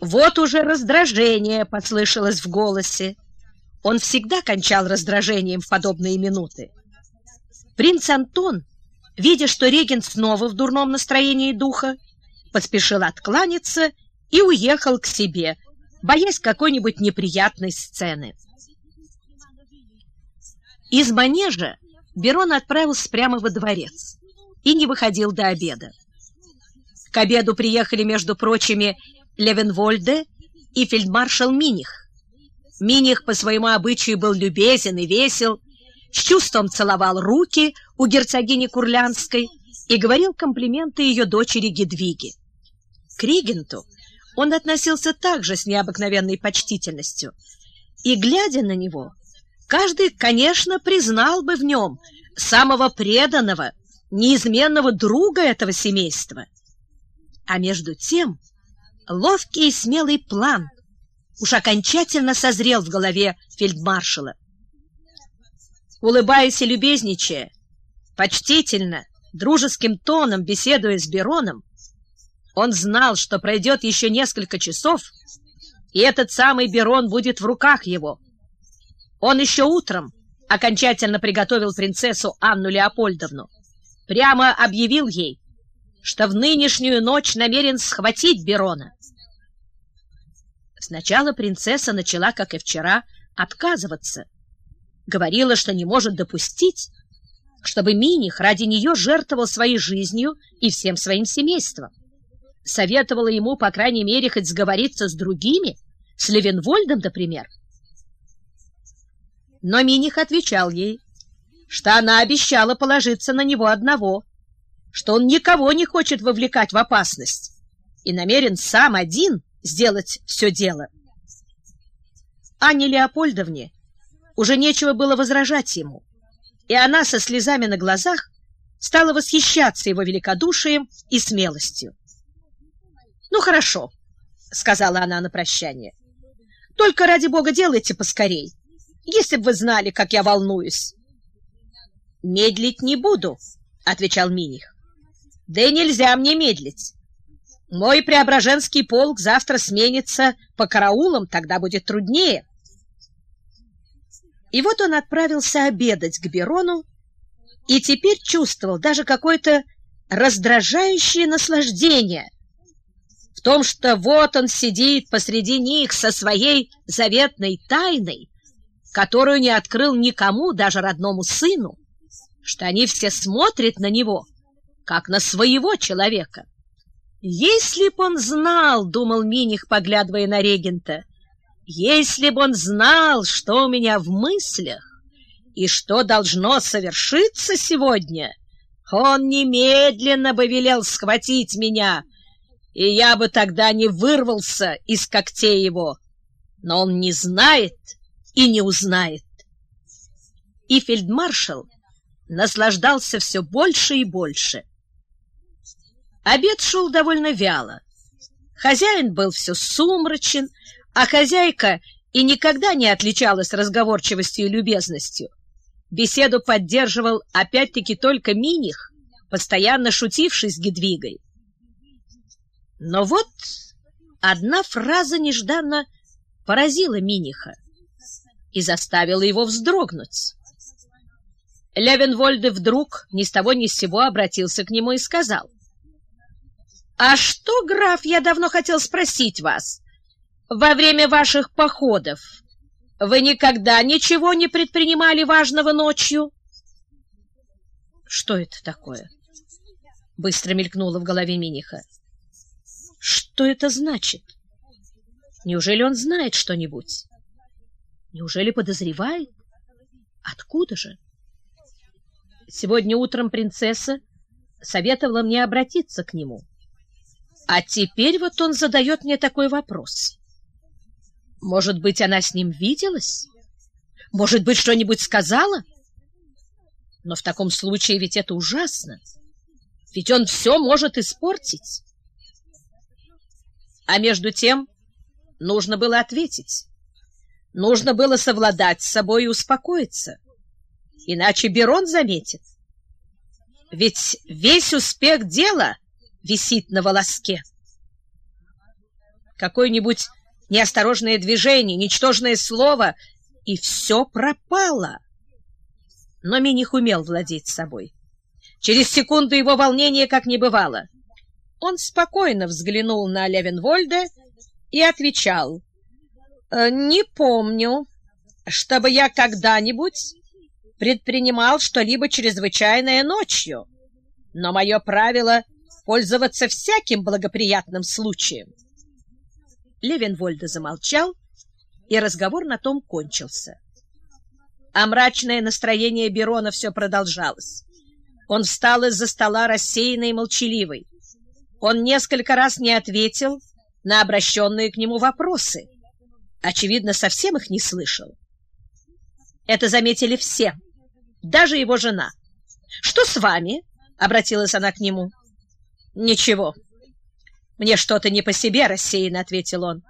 Вот уже раздражение послышалось в голосе. Он всегда кончал раздражением в подобные минуты. Принц Антон, видя, что регент снова в дурном настроении духа, поспешил откланяться и уехал к себе, боясь какой-нибудь неприятной сцены. Из манежа Берон отправился прямо во дворец и не выходил до обеда. К обеду приехали, между прочими, Левенвольде и фельдмаршал Миних. Миних по своему обычаю был любезен и весел, с чувством целовал руки у герцогини Курлянской и говорил комплименты ее дочери Гедвиге. К регенту он относился также с необыкновенной почтительностью, и, глядя на него, каждый, конечно, признал бы в нем самого преданного, неизменного друга этого семейства. А между тем ловкий и смелый план уж окончательно созрел в голове фельдмаршала. Улыбаясь и любезничая, почтительно, дружеским тоном беседуя с Бероном, он знал, что пройдет еще несколько часов, и этот самый Берон будет в руках его. Он еще утром окончательно приготовил принцессу Анну Леопольдовну, прямо объявил ей, что в нынешнюю ночь намерен схватить Берона. Сначала принцесса начала, как и вчера, отказываться. Говорила, что не может допустить, чтобы Миних ради нее жертвовал своей жизнью и всем своим семейством советовала ему, по крайней мере, хоть сговориться с другими, с Левенвольдом, например. Но Миних отвечал ей, что она обещала положиться на него одного, что он никого не хочет вовлекать в опасность и намерен сам один сделать все дело. Анне Леопольдовне уже нечего было возражать ему, и она со слезами на глазах стала восхищаться его великодушием и смелостью. «Ну, хорошо», — сказала она на прощание. «Только, ради бога, делайте поскорей, если бы вы знали, как я волнуюсь». «Медлить не буду», — отвечал Миних. «Да и нельзя мне медлить. Мой преображенский полк завтра сменится по караулам, тогда будет труднее». И вот он отправился обедать к Берону и теперь чувствовал даже какое-то раздражающее наслаждение том, что вот он сидит посреди них со своей заветной тайной, которую не открыл никому, даже родному сыну, что они все смотрят на него, как на своего человека. Если б он знал, — думал Миних, поглядывая на регента, — если б он знал, что у меня в мыслях и что должно совершиться сегодня, он немедленно бы велел схватить меня — и я бы тогда не вырвался из когтей его. Но он не знает и не узнает. И фельдмаршал наслаждался все больше и больше. Обед шел довольно вяло. Хозяин был все сумрачен, а хозяйка и никогда не отличалась разговорчивостью и любезностью. Беседу поддерживал опять-таки только Миних, постоянно шутивший с Гедвигой. Но вот одна фраза нежданно поразила Миниха и заставила его вздрогнуть. Левенвольде вдруг ни с того ни с сего обратился к нему и сказал, «А что, граф, я давно хотел спросить вас, во время ваших походов вы никогда ничего не предпринимали важного ночью?» «Что это такое?» — быстро мелькнуло в голове Миниха. Что это значит? Неужели он знает что-нибудь? Неужели подозревает? Откуда же? Сегодня утром принцесса советовала мне обратиться к нему. А теперь вот он задает мне такой вопрос. Может быть, она с ним виделась? Может быть, что-нибудь сказала? Но в таком случае ведь это ужасно. Ведь он все может испортить. А между тем нужно было ответить. Нужно было совладать с собой и успокоиться. Иначе Берон заметит. Ведь весь успех дела висит на волоске. какое-нибудь неосторожное движение, ничтожное слово, и все пропало. Но Миних умел владеть собой. Через секунду его волнения как не бывало. Он спокойно взглянул на Левенвольда и отвечал, «Э, «Не помню, чтобы я когда-нибудь предпринимал что-либо чрезвычайное ночью, но мое правило — пользоваться всяким благоприятным случаем». Левенвольда замолчал, и разговор на том кончился. А мрачное настроение Берона все продолжалось. Он встал из-за стола рассеянный и молчаливый. Он несколько раз не ответил на обращенные к нему вопросы. Очевидно, совсем их не слышал. Это заметили все, даже его жена. «Что с вами?» — обратилась она к нему. «Ничего. Мне что-то не по себе», — рассеянно ответил он.